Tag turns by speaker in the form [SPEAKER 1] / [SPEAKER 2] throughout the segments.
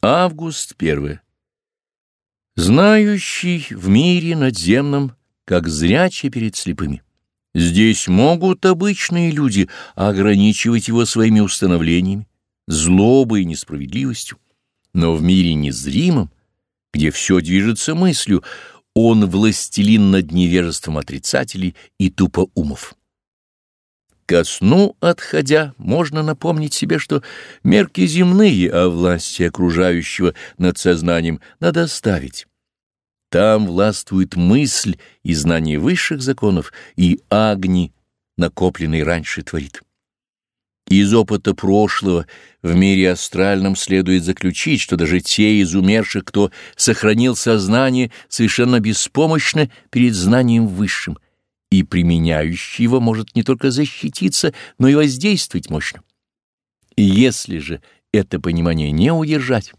[SPEAKER 1] Август 1. Знающий в мире надземном, как зрячий перед слепыми. Здесь могут обычные люди ограничивать его своими установлениями, злобой и несправедливостью, но в мире незримом, где все движется мыслью, он властелин над невежеством отрицателей и тупоумов. Ко сну отходя, можно напомнить себе, что мерки земные, а власти окружающего над сознанием надо оставить. Там властвует мысль и знание высших законов, и агни, накопленный раньше, творит. Из опыта прошлого в мире астральном следует заключить, что даже те из умерших, кто сохранил сознание, совершенно беспомощны перед знанием высшим — и применяющий его может не только защититься, но и воздействовать мощно. И если же это понимание не удержать,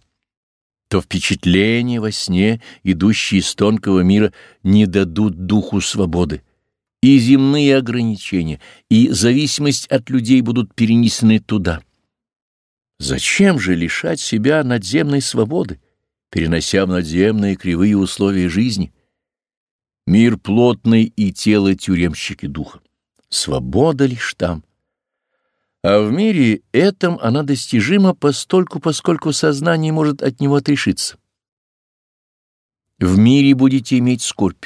[SPEAKER 1] то впечатления во сне, идущие из тонкого мира, не дадут духу свободы, и земные ограничения, и зависимость от людей будут перенесены туда. Зачем же лишать себя надземной свободы, перенося в надземные кривые условия жизни? Мир плотный и тело тюремщики духа. Свобода лишь там. А в мире этом она достижима постольку, поскольку сознание может от него отрешиться. В мире будете иметь скорбь,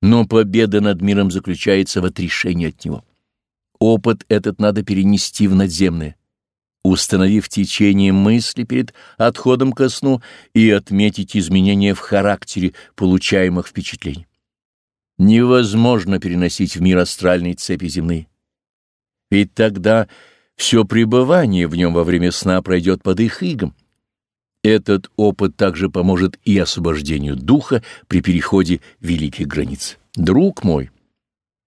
[SPEAKER 1] но победа над миром заключается в отрешении от него. Опыт этот надо перенести в надземное, установив течение мысли перед отходом ко сну и отметить изменения в характере получаемых впечатлений невозможно переносить в мир астральной цепи земные. Ведь тогда все пребывание в нем во время сна пройдет под их игом. Этот опыт также поможет и освобождению духа при переходе великих границ. Друг мой,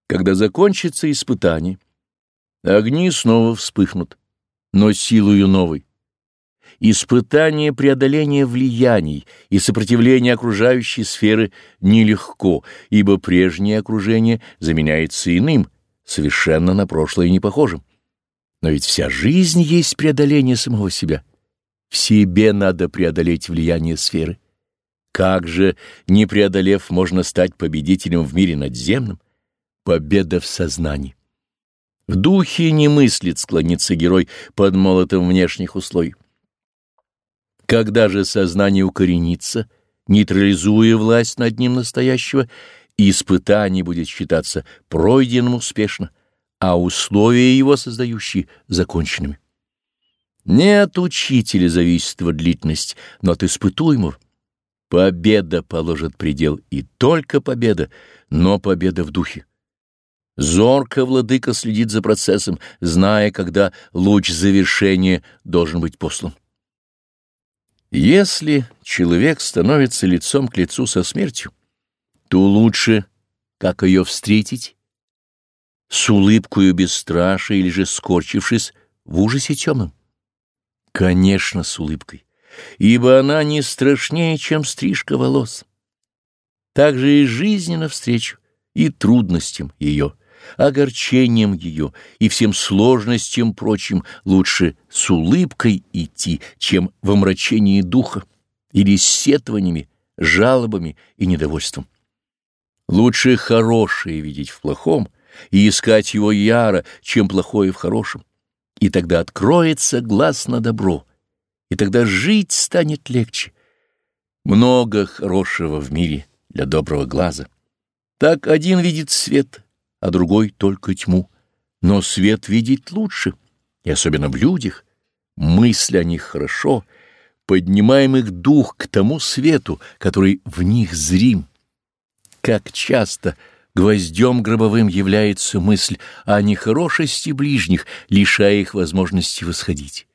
[SPEAKER 1] когда закончится испытание, огни снова вспыхнут, но силою новой. Испытание преодоления влияний и сопротивления окружающей сферы нелегко, ибо прежнее окружение заменяется иным, совершенно на прошлое не похожим. Но ведь вся жизнь есть преодоление самого себя. В себе надо преодолеть влияние сферы. Как же, не преодолев, можно стать победителем в мире надземном? Победа в сознании. В духе не мыслит склониться герой под молотом внешних условий. Когда же сознание укоренится, нейтрализуя власть над ним настоящего, испытание будет считаться пройденным успешно, а условия его создающие — законченными. Не от учителя зависит его длительность, но от испытуемого. Победа положит предел, и только победа, но победа в духе. Зорко владыка следит за процессом, зная, когда луч завершения должен быть послан. Если человек становится лицом к лицу со смертью, то лучше, как ее встретить, с улыбкою бесстрашия или же скорчившись в ужасе темном? Конечно, с улыбкой, ибо она не страшнее, чем стрижка волос. Так же и жизни навстречу, и трудностям ее — огорчением ее и всем сложностям прочим лучше с улыбкой идти, чем в омрачении духа или с сетованиями, жалобами и недовольством. Лучше хорошее видеть в плохом и искать его яро, чем плохое в хорошем. И тогда откроется глаз на добро, и тогда жить станет легче. Много хорошего в мире для доброго глаза. Так один видит свет, а другой — только тьму. Но свет видеть лучше, и особенно в людях. Мысли о них хорошо, поднимаем их дух к тому свету, который в них зрим. Как часто гвоздем гробовым является мысль о нехорошести ближних, лишая их возможности восходить.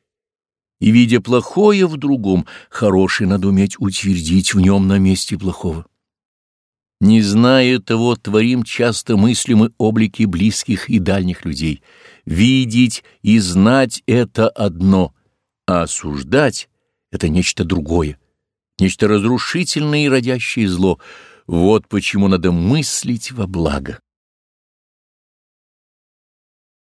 [SPEAKER 1] И, видя плохое в другом, хорошее надо уметь утвердить в нем на месте плохого. Не зная того, творим часто мыслимы облики близких и дальних людей. Видеть и знать — это одно, а осуждать — это нечто другое, нечто разрушительное и родящее зло. Вот почему надо мыслить во благо.